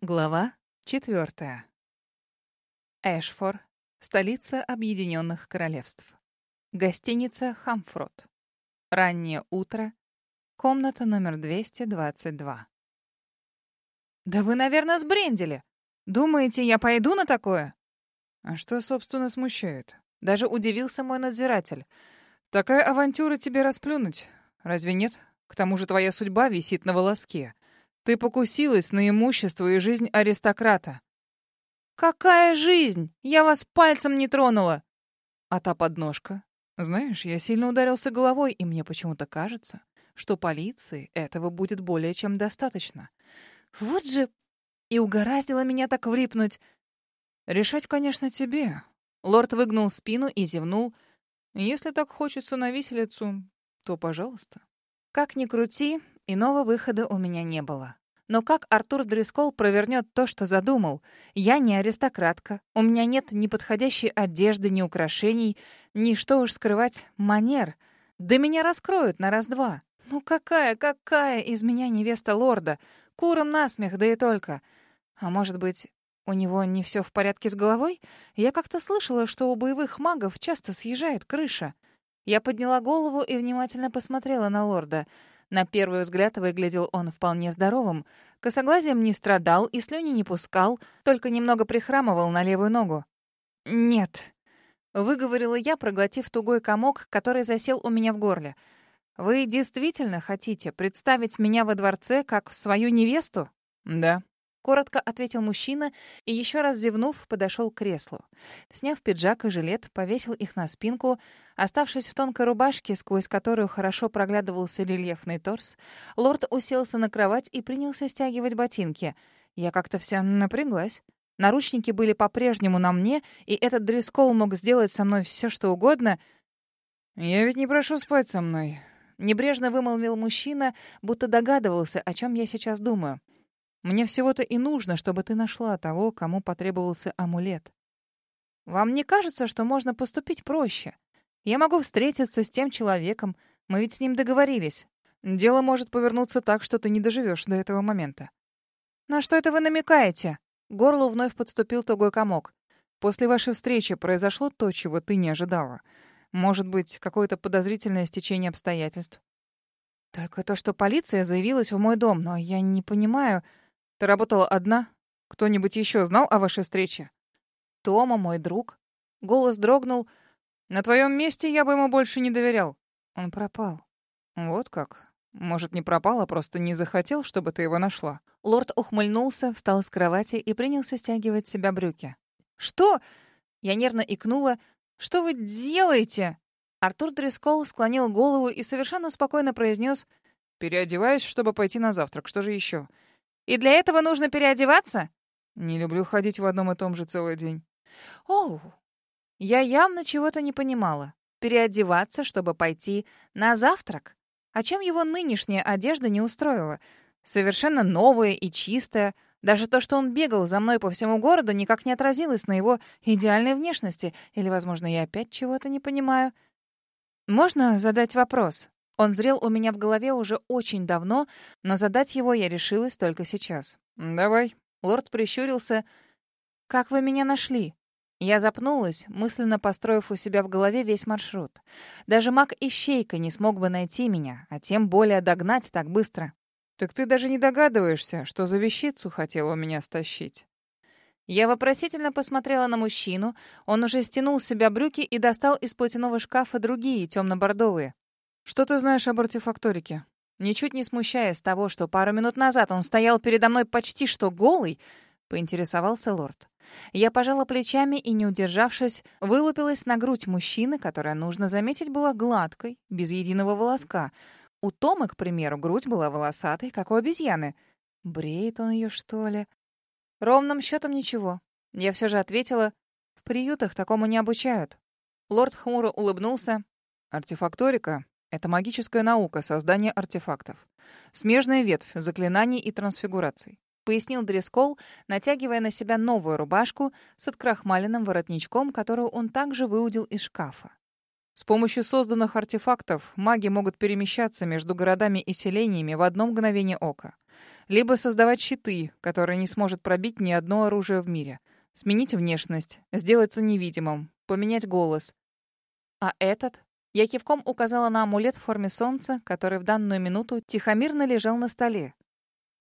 Глава четвертая. Эшфор, столица Объединенных Королевств. Гостиница «Хамфрот». Раннее утро. Комната номер 222. «Да вы, наверное, сбрендили. Думаете, я пойду на такое?» «А что, собственно, смущает?» Даже удивился мой надзиратель. «Такая авантюра тебе расплюнуть. Разве нет? К тому же твоя судьба висит на волоске. Ты покусилась на имущество и жизнь аристократа. Какая жизнь? Я вас пальцем не тронула. А та подножка? Знаешь, я сильно ударился головой, и мне почему-то кажется, что полиции этого будет более чем достаточно. Вот же и угораздило меня так влипнуть. Решать, конечно, тебе. Лорд выгнул спину и зевнул. Если так хочется на виселицу, то пожалуйста. Как ни крути, иного выхода у меня не было. Но как Артур Дрискол провернет то, что задумал? Я не аристократка. У меня нет ни подходящей одежды, ни украшений, ни, что уж скрывать, манер. Да меня раскроют на раз-два. Ну какая, какая из меня невеста лорда? Куром насмех, да и только. А может быть, у него не все в порядке с головой? Я как-то слышала, что у боевых магов часто съезжает крыша. Я подняла голову и внимательно посмотрела на лорда — на первый взгляд выглядел он вполне здоровым. Косоглазием не страдал и слюни не пускал, только немного прихрамывал на левую ногу. «Нет», — выговорила я, проглотив тугой комок, который засел у меня в горле. «Вы действительно хотите представить меня во дворце как свою невесту?» «Да», Коротко ответил мужчина и, еще раз зевнув, подошел к креслу. Сняв пиджак и жилет, повесил их на спинку. Оставшись в тонкой рубашке, сквозь которую хорошо проглядывался рельефный торс, лорд уселся на кровать и принялся стягивать ботинки. Я как-то вся напряглась. Наручники были по-прежнему на мне, и этот дресс-кол мог сделать со мной все, что угодно. «Я ведь не прошу спать со мной», — небрежно вымолвил мужчина, будто догадывался, о чем я сейчас думаю. Мне всего-то и нужно, чтобы ты нашла того, кому потребовался амулет. Вам не кажется, что можно поступить проще? Я могу встретиться с тем человеком, мы ведь с ним договорились. Дело может повернуться так, что ты не доживешь до этого момента. На что это вы намекаете? Горло вновь подступил тугой комок. После вашей встречи произошло то, чего ты не ожидала. Может быть, какое-то подозрительное стечение обстоятельств. Только то, что полиция заявилась в мой дом, но я не понимаю... Ты работала одна? Кто-нибудь еще знал о вашей встрече? Тома, мой друг. Голос дрогнул. На твоем месте я бы ему больше не доверял. Он пропал. Вот как? Может, не пропал, а просто не захотел, чтобы ты его нашла? Лорд ухмыльнулся, встал с кровати и принялся стягивать себя брюки. «Что?» Я нервно икнула. «Что вы делаете?» Артур Дрискол склонил голову и совершенно спокойно произнес: «Переодеваюсь, чтобы пойти на завтрак. Что же еще? И для этого нужно переодеваться? Не люблю ходить в одном и том же целый день. Оу. Я явно чего-то не понимала. Переодеваться, чтобы пойти на завтрак? А чем его нынешняя одежда не устроила? Совершенно новая и чистая. Даже то, что он бегал за мной по всему городу, никак не отразилось на его идеальной внешности. Или, возможно, я опять чего-то не понимаю. Можно задать вопрос? Он зрел у меня в голове уже очень давно, но задать его я решилась только сейчас. «Давай». Лорд прищурился. «Как вы меня нашли?» Я запнулась, мысленно построив у себя в голове весь маршрут. Даже маг-ищейка не смог бы найти меня, а тем более догнать так быстро. «Так ты даже не догадываешься, что за вещицу хотела у меня стащить?» Я вопросительно посмотрела на мужчину. Он уже стянул с себя брюки и достал из платяного шкафа другие, темно-бордовые. «Что ты знаешь об артефакторике?» Ничуть не смущаясь того, что пару минут назад он стоял передо мной почти что голый, поинтересовался лорд. Я пожала плечами и, не удержавшись, вылупилась на грудь мужчины, которая, нужно заметить, была гладкой, без единого волоска. У Тома, к примеру, грудь была волосатой, как у обезьяны. Бреет он ее, что ли? Ровным счетом ничего. Я все же ответила, в приютах такому не обучают. Лорд хмуро улыбнулся. Артефакторика это магическая наука создания артефактов. Смежная ветвь заклинаний и трансфигураций. Пояснил Дрескол, натягивая на себя новую рубашку с открахмаленным воротничком, которую он также выудил из шкафа. С помощью созданных артефактов маги могут перемещаться между городами и селениями в одно мгновение ока. Либо создавать щиты, которые не сможет пробить ни одно оружие в мире. Сменить внешность, сделаться невидимым, поменять голос. А этот? Я кивком указала на амулет в форме солнца, который в данную минуту тихомирно лежал на столе.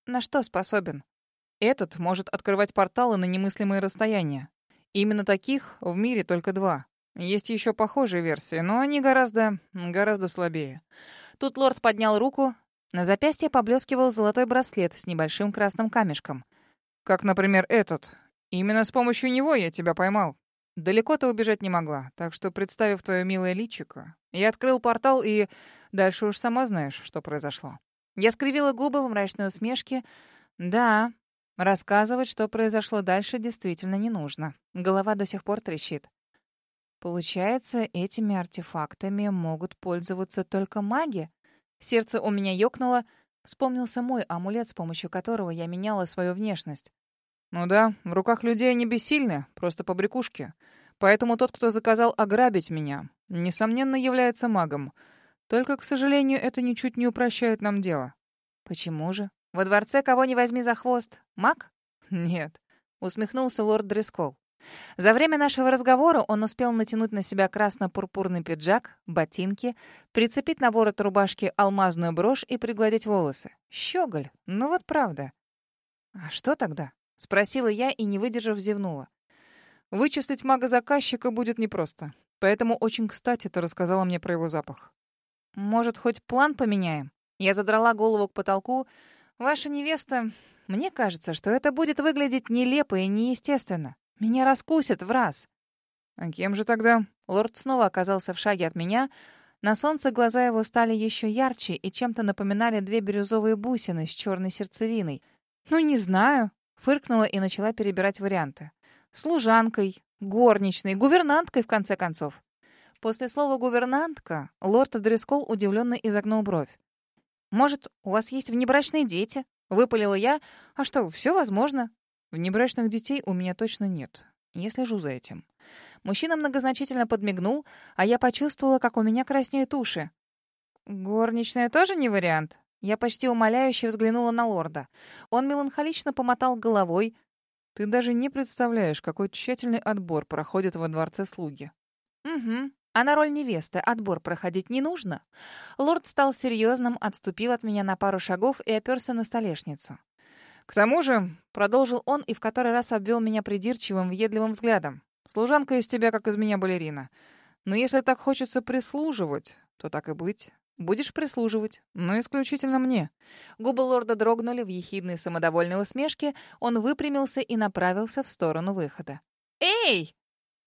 На что способен? Этот может открывать порталы на немыслимые расстояния. Именно таких в мире только два. Есть еще похожие версии, но они гораздо, гораздо слабее. Тут лорд поднял руку. На запястье поблескивал золотой браслет с небольшим красным камешком. Как, например, этот. Именно с помощью него я тебя поймал. Далеко ты убежать не могла, так что, представив твое милое личико, я открыл портал и... Дальше уж сама знаешь, что произошло. Я скривила губы в мрачной усмешке. Да, рассказывать, что произошло дальше, действительно не нужно. Голова до сих пор трещит. Получается, этими артефактами могут пользоваться только маги? Сердце у меня ёкнуло. Вспомнился мой амулет, с помощью которого я меняла свою внешность. Ну да, в руках людей они бессильны, просто побрякушки. Поэтому тот, кто заказал ограбить меня, несомненно, является магом. Только, к сожалению, это ничуть не упрощает нам дело. Почему же? Во дворце кого не возьми за хвост. Маг? Нет, усмехнулся лорд Дрескол. За время нашего разговора он успел натянуть на себя красно-пурпурный пиджак, ботинки, прицепить на ворот рубашки алмазную брошь и пригладить волосы. Щеголь, ну вот правда. А что тогда? — спросила я и, не выдержав, зевнула. «Вычислить мага-заказчика будет непросто. Поэтому очень кстати ты рассказала мне про его запах». «Может, хоть план поменяем?» Я задрала голову к потолку. «Ваша невеста... Мне кажется, что это будет выглядеть нелепо и неестественно. Меня раскусят в раз». «А кем же тогда?» Лорд снова оказался в шаге от меня. На солнце глаза его стали еще ярче и чем-то напоминали две бирюзовые бусины с черной сердцевиной. «Ну, не знаю. Фыркнула и начала перебирать варианты. Служанкой, горничной, гувернанткой, в конце концов. После слова «гувернантка» лорд Адрескол удивленно изогнул бровь. «Может, у вас есть внебрачные дети?» Выпалила я. «А что, все возможно?» «Внебрачных детей у меня точно нет. Я слежу за этим». Мужчина многозначительно подмигнул, а я почувствовала, как у меня краснеют уши. «Горничная тоже не вариант?» Я почти умоляюще взглянула на лорда. Он меланхолично помотал головой. «Ты даже не представляешь, какой тщательный отбор проходит во дворце слуги». «Угу. А на роль невесты отбор проходить не нужно?» Лорд стал серьезным, отступил от меня на пару шагов и оперся на столешницу. «К тому же», — продолжил он и в который раз обвел меня придирчивым, въедливым взглядом, «служанка из тебя, как из меня балерина. Но если так хочется прислуживать, то так и быть. Будешь прислуживать, но исключительно мне». Губы лорда дрогнули в ехидной самодовольной усмешке. Он выпрямился и направился в сторону выхода. «Эй!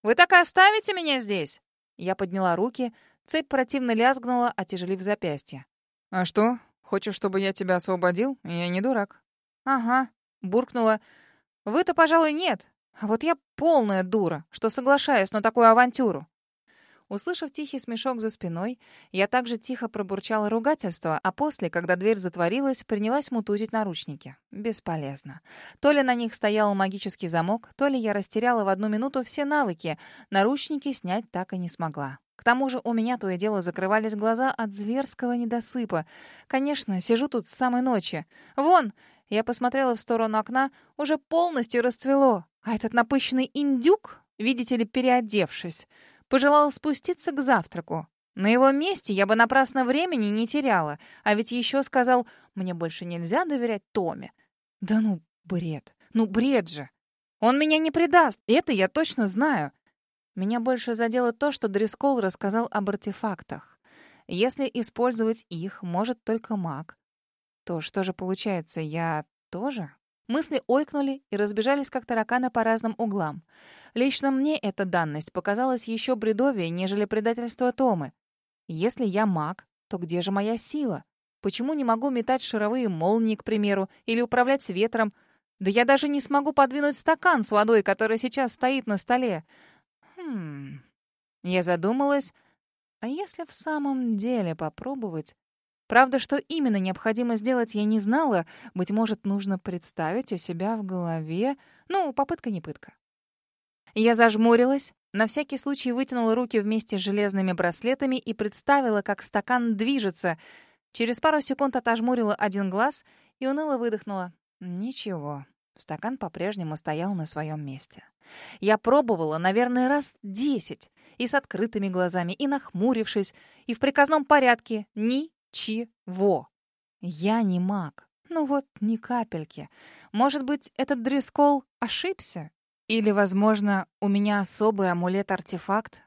Вы так и оставите меня здесь?» Я подняла руки. Цепь противно лязгнула, отяжелив запястье. «А что? Хочешь, чтобы я тебя освободил? Я не дурак». «Ага», — буркнула. «Вы-то, пожалуй, нет. А вот я полная дура, что соглашаюсь на такую авантюру». Услышав тихий смешок за спиной, я также тихо пробурчала ругательство, а после, когда дверь затворилась, принялась мутузить наручники. Бесполезно. То ли на них стоял магический замок, то ли я растеряла в одну минуту все навыки. Наручники снять так и не смогла. К тому же у меня то и дело закрывались глаза от зверского недосыпа. Конечно, сижу тут с самой ночи. Вон, я посмотрела в сторону окна, уже полностью расцвело. А этот напыщенный индюк, видите ли, переодевшись, Пожелал спуститься к завтраку. На его месте я бы напрасно времени не теряла, а ведь еще сказал, мне больше нельзя доверять Томе. Да ну, бред. Ну, бред же. Он меня не предаст, это я точно знаю. Меня больше задело то, что Дрискол рассказал об артефактах. Если использовать их может только маг, то что же получается, я тоже? Мысли ойкнули и разбежались, как тараканы, по разным углам. Лично мне эта данность показалась еще бредовее, нежели предательство Томы. Если я маг, то где же моя сила? Почему не могу метать шаровые молнии, к примеру, или управлять ветром? Да я даже не смогу подвинуть стакан с водой, который сейчас стоит на столе. Хм... Я задумалась, а если в самом деле попробовать Правда, что именно необходимо сделать, я не знала. Быть может, нужно представить у себя в голове. Ну, попытка не пытка. Я зажмурилась, на всякий случай вытянула руки вместе с железными браслетами и представила, как стакан движется. Через пару секунд отожмурила один глаз и уныло выдохнула. Ничего. Стакан по-прежнему стоял на своем месте. Я пробовала, наверное, раз десять. И с открытыми глазами, и нахмурившись, и в приказном порядке. Ничего. Я не маг. Ну вот, ни капельки. Может быть, этот дрескол ошибся? Или, возможно, у меня особый амулет-артефакт?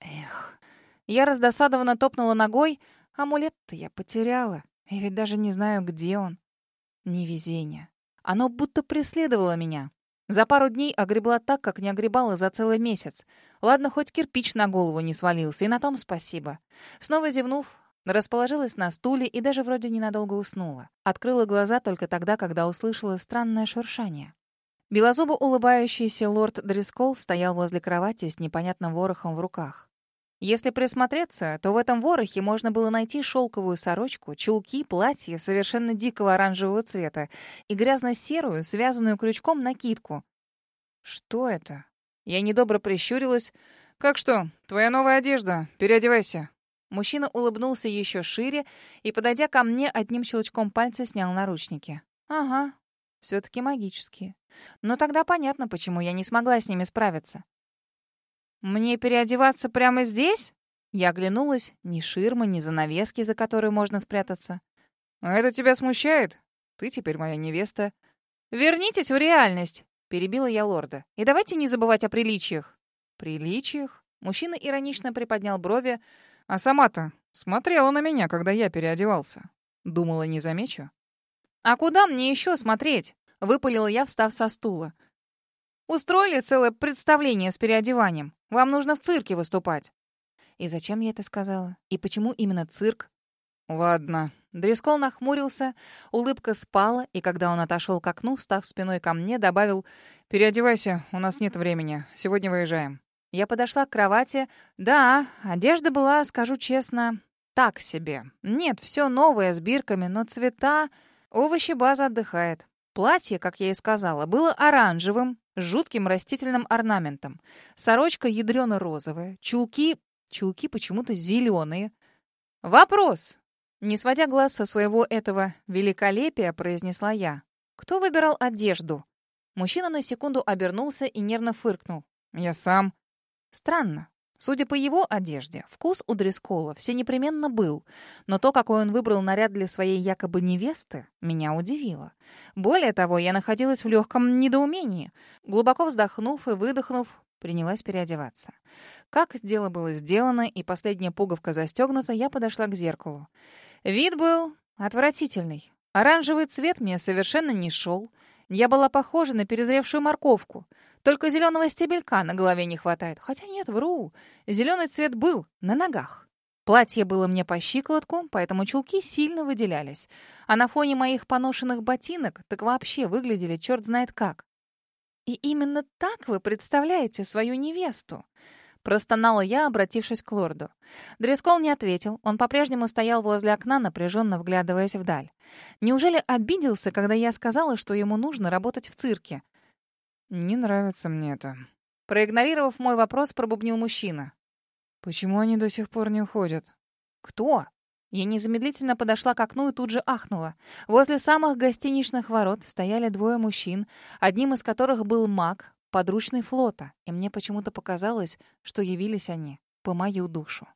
Эх. Я раздосадованно топнула ногой. Амулет-то я потеряла. И ведь даже не знаю, где он. Невезение. Оно будто преследовало меня. За пару дней огребла так, как не огребала за целый месяц. Ладно, хоть кирпич на голову не свалился, и на том спасибо. Снова зевнув, расположилась на стуле и даже вроде ненадолго уснула. Открыла глаза только тогда, когда услышала странное шуршание. Белозубо улыбающийся лорд Дрискол стоял возле кровати с непонятным ворохом в руках. Если присмотреться, то в этом ворохе можно было найти шелковую сорочку, чулки, платье совершенно дикого оранжевого цвета и грязно-серую, связанную крючком, накидку. Что это? Я недобро прищурилась. «Как что, твоя новая одежда? Переодевайся». Мужчина улыбнулся еще шире и, подойдя ко мне, одним щелчком пальца снял наручники. «Ага, все-таки магические. Но тогда понятно, почему я не смогла с ними справиться. «Мне переодеваться прямо здесь?» Я оглянулась. Ни ширмы, ни занавески, за которые можно спрятаться. «А это тебя смущает? Ты теперь моя невеста». «Вернитесь в реальность!» — перебила я лорда. «И давайте не забывать о приличиях». «Приличиях?» Мужчина иронично приподнял брови. «А сама-то смотрела на меня, когда я переодевался. Думала, не замечу». «А куда мне еще смотреть?» — выпалила я, встав со стула. Устроили целое представление с переодеванием. Вам нужно в цирке выступать». И зачем я это сказала? И почему именно цирк? Ладно. Дрескол нахмурился, улыбка спала, и когда он отошел к окну, став спиной ко мне, добавил «Переодевайся, у нас нет времени, сегодня выезжаем». Я подошла к кровати. Да, одежда была, скажу честно, так себе. Нет, все новое с бирками, но цвета... Овощи база отдыхает. Платье, как я и сказала, было оранжевым, с жутким растительным орнаментом. Сорочка ядрено-розовая, чулки... Чулки почему-то зеленые. «Вопрос!» Не сводя глаз со своего этого великолепия, произнесла я. «Кто выбирал одежду?» Мужчина на секунду обернулся и нервно фыркнул. «Я сам». «Странно. Судя по его одежде, вкус у Дрескола все непременно был, но то, какой он выбрал наряд для своей якобы невесты, меня удивило. Более того, я находилась в легком недоумении. Глубоко вздохнув и выдохнув, принялась переодеваться. Как дело было сделано и последняя пуговка застегнута, я подошла к зеркалу. Вид был отвратительный. Оранжевый цвет мне совершенно не шел. Я была похожа на перезревшую морковку. Только зеленого стебелька на голове не хватает. Хотя нет, вру. Зеленый цвет был на ногах. Платье было мне по щиколотку, поэтому чулки сильно выделялись. А на фоне моих поношенных ботинок так вообще выглядели черт знает как. «И именно так вы представляете свою невесту?» Простонала я, обратившись к лорду. Дрескол не ответил. Он по-прежнему стоял возле окна, напряженно вглядываясь вдаль. Неужели обиделся, когда я сказала, что ему нужно работать в цирке? «Не нравится мне это». Проигнорировав мой вопрос, пробубнил мужчина. «Почему они до сих пор не уходят?» «Кто?» Я незамедлительно подошла к окну и тут же ахнула. Возле самых гостиничных ворот стояли двое мужчин, одним из которых был маг, подручный флота, и мне почему-то показалось, что явились они по мою душу.